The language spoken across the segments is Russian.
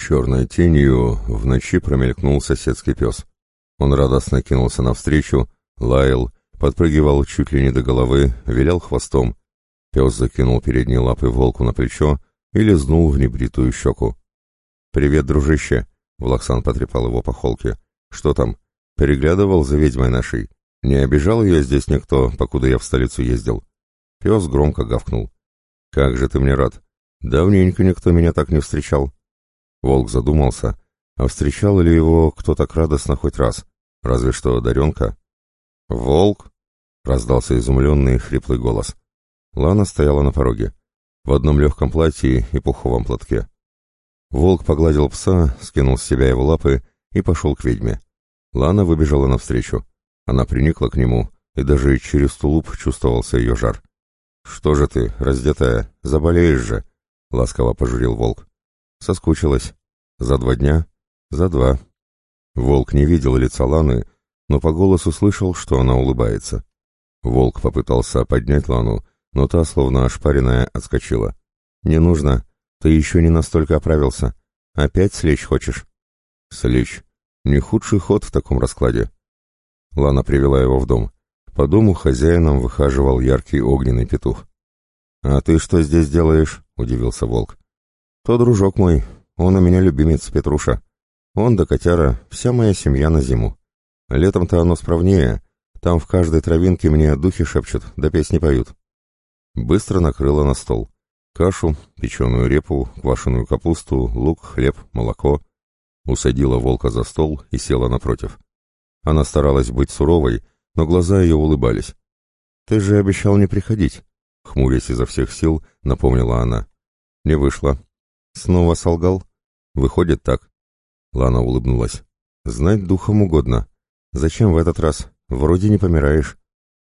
Черной тенью в ночи промелькнул соседский пес. Он радостно кинулся навстречу, лаял, подпрыгивал чуть ли не до головы, вилял хвостом. Пес закинул передние лапы волку на плечо и лизнул в небритую щеку. «Привет, дружище!» — Влахсан потрепал его по холке. «Что там? Переглядывал за ведьмой нашей. Не обижал ее здесь никто, покуда я в столицу ездил?» Пес громко гавкнул. «Как же ты мне рад! Давненько никто меня так не встречал!» Волк задумался, а встречал ли его кто так радостно хоть раз? Разве что Даренка? «Волк!» — раздался изумленный хриплый голос. Лана стояла на пороге, в одном легком платье и пуховом платке. Волк погладил пса, скинул с себя его лапы и пошел к ведьме. Лана выбежала навстречу. Она приникла к нему, и даже через тулуп чувствовался ее жар. «Что же ты, раздетая, заболеешь же?» — ласково пожурил волк. Соскучилась. За два дня? За два. Волк не видел лица Ланы, но по голосу слышал, что она улыбается. Волк попытался поднять Лану, но та, словно ошпаренная, отскочила. «Не нужно. Ты еще не настолько оправился. Опять слечь хочешь?» «Слечь. Не худший ход в таком раскладе». Лана привела его в дом. По дому хозяином выхаживал яркий огненный петух. «А ты что здесь делаешь?» — удивился волк. То дружок мой, он у меня любимец Петруша. Он да котяра, вся моя семья на зиму. Летом-то оно справнее, там в каждой травинке мне духи шепчут, да песни поют. Быстро накрыла на стол. Кашу, печеную репу, квашеную капусту, лук, хлеб, молоко. Усадила волка за стол и села напротив. Она старалась быть суровой, но глаза ее улыбались. «Ты же обещал не приходить», — хмурясь изо всех сил, напомнила она. «Не вышло. Снова солгал? Выходит так. Лана улыбнулась. Знать духом угодно. Зачем в этот раз? Вроде не помираешь.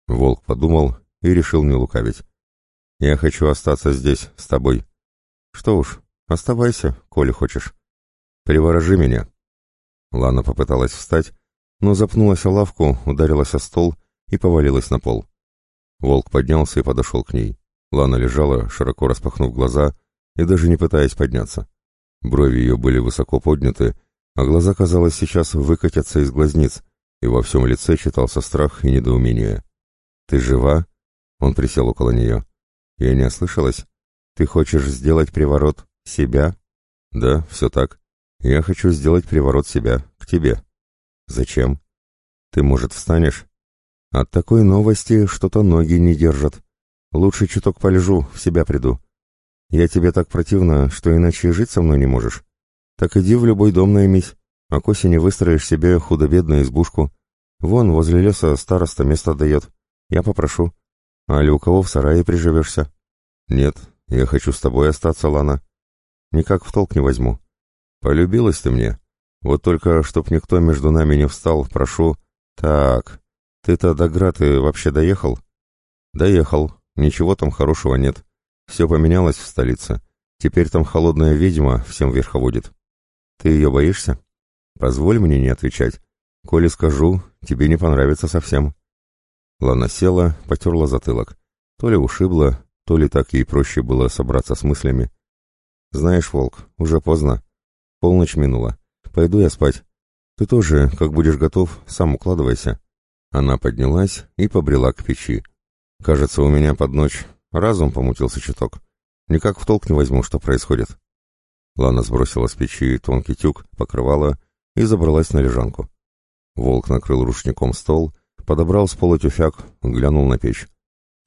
Волк подумал и решил не лукавить. Я хочу остаться здесь, с тобой. Что уж, оставайся, коли хочешь. Приворожи меня. Лана попыталась встать, но запнулась о лавку, ударилась о стол и повалилась на пол. Волк поднялся и подошел к ней. Лана лежала, широко распахнув глаза, и даже не пытаясь подняться. Брови ее были высоко подняты, а глаза, казалось, сейчас выкатятся из глазниц, и во всем лице читался страх и недоумение. «Ты жива?» Он присел около нее. «Я не ослышалась? Ты хочешь сделать приворот себя?» «Да, все так. Я хочу сделать приворот себя, к тебе». «Зачем?» «Ты, может, встанешь?» «От такой новости что-то ноги не держат. Лучше чуток полежу, в себя приду. Я тебе так противна, что иначе жить со мной не можешь. Так иди в любой дом наймись, а к осени выстроишь себе худо-бедную избушку. Вон, возле леса староста место дает. Я попрошу. А ли у кого в сарае приживешься? Нет, я хочу с тобой остаться, Лана. Никак в толк не возьму. Полюбилась ты мне. Вот только, чтоб никто между нами не встал, прошу. Так, ты-то до Граты вообще доехал? Доехал. Ничего там хорошего нет. Все поменялось в столице. Теперь там холодная ведьма всем верховодит. Ты ее боишься? Позволь мне не отвечать. Коли скажу, тебе не понравится совсем. Лана села, потерла затылок. То ли ушибла, то ли так ей проще было собраться с мыслями. Знаешь, Волк, уже поздно. Полночь минула. Пойду я спать. Ты тоже, как будешь готов, сам укладывайся. Она поднялась и побрела к печи. Кажется, у меня под ночь Разум помутился чуток. Никак в толк не возьму, что происходит. Лана сбросила с печи тонкий тюк, покрывала и забралась на лежанку. Волк накрыл рушником стол, подобрал с пола тюфяк, глянул на печь.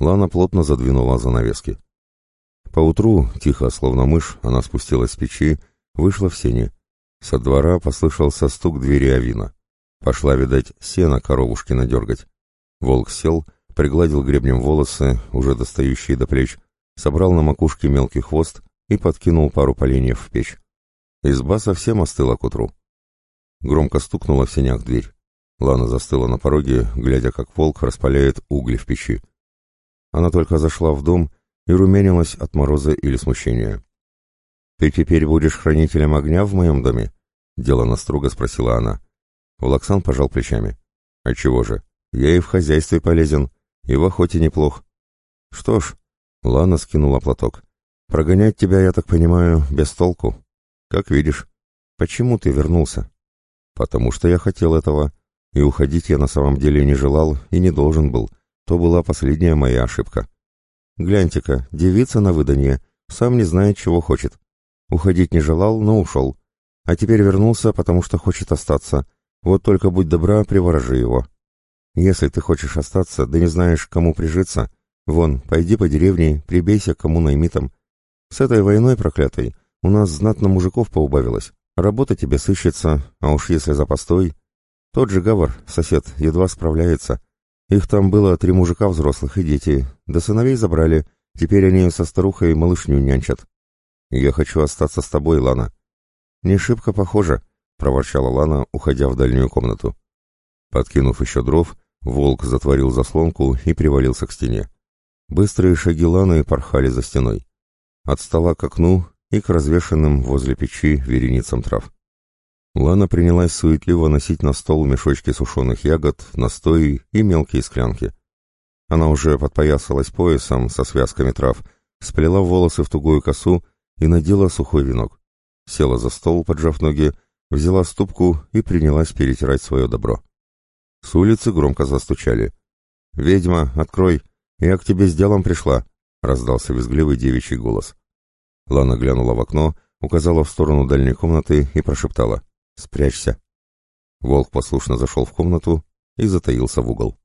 Лана плотно задвинула занавески. Поутру, тихо, словно мышь, она спустилась с печи, вышла в сени. Со двора послышался стук двери Авина. Пошла, видать, сено коровушкина дергать. Волк сел, пригладил гребнем волосы, уже достающие до плеч, собрал на макушке мелкий хвост и подкинул пару поленьев в печь. Изба совсем остыла к утру. Громко стукнула в сенях дверь. Лана застыла на пороге, глядя, как волк распаляет угли в печи. Она только зашла в дом и румянилась от мороза или смущения. «Ты теперь будешь хранителем огня в моем доме?» — делано строго спросила она. Влаксан пожал плечами. «Отчего же? Я и в хозяйстве полезен. И в охоте неплох. Что ж, Лана скинула платок. Прогонять тебя, я так понимаю, без толку. Как видишь. «Почему ты вернулся?» «Потому что я хотел этого, и уходить я на самом деле не желал и не должен был. То была последняя моя ошибка. Гляньте-ка, девица на выданье, сам не знает, чего хочет. Уходить не желал, но ушел. А теперь вернулся, потому что хочет остаться. Вот только будь добра, приворожи его. Если ты хочешь остаться, да не знаешь, кому прижиться, вон, пойди по деревне, прибейся к кому наймитам. С этой войной проклятой у нас знатно мужиков поубавилось. Работа тебе сыщется, а уж если за постой... Тот же Гавар, сосед, едва справляется. Их там было три мужика взрослых и дети, да сыновей забрали, теперь они со старухой малышню нянчат. Я хочу остаться с тобой, Лана. Не шибко похоже, проворчала Лана, уходя в дальнюю комнату. Подкинув еще дров, волк затворил заслонку и привалился к стене. Быстрые шаги Ланы порхали за стеной. От стола к окну и к развешенным возле печи вереницам трав. Лана принялась суетливо носить на стол мешочки сушеных ягод, настои и мелкие склянки. Она уже подпоясалась поясом со связками трав, сплела волосы в тугую косу и надела сухой венок. Села за стол, поджав ноги, взяла ступку и принялась перетирать свое добро. С улицы громко застучали. «Ведьма, открой! Я к тебе с делом пришла!» — раздался визгливый девичий голос. Лана глянула в окно, указала в сторону дальней комнаты и прошептала. «Спрячься!» Волк послушно зашел в комнату и затаился в угол.